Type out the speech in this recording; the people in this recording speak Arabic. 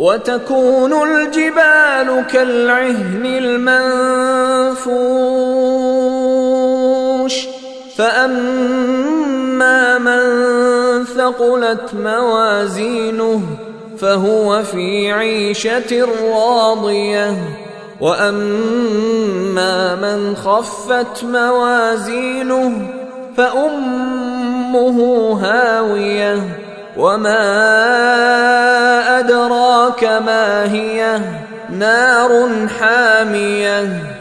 وتكون الجبال كالعهن المنفوش. فأما من ثقلت موازينه فهو في عيشة راضية. وأما من خفت موازينه فأمه هاوية. وما أدراك ما هي نار حامية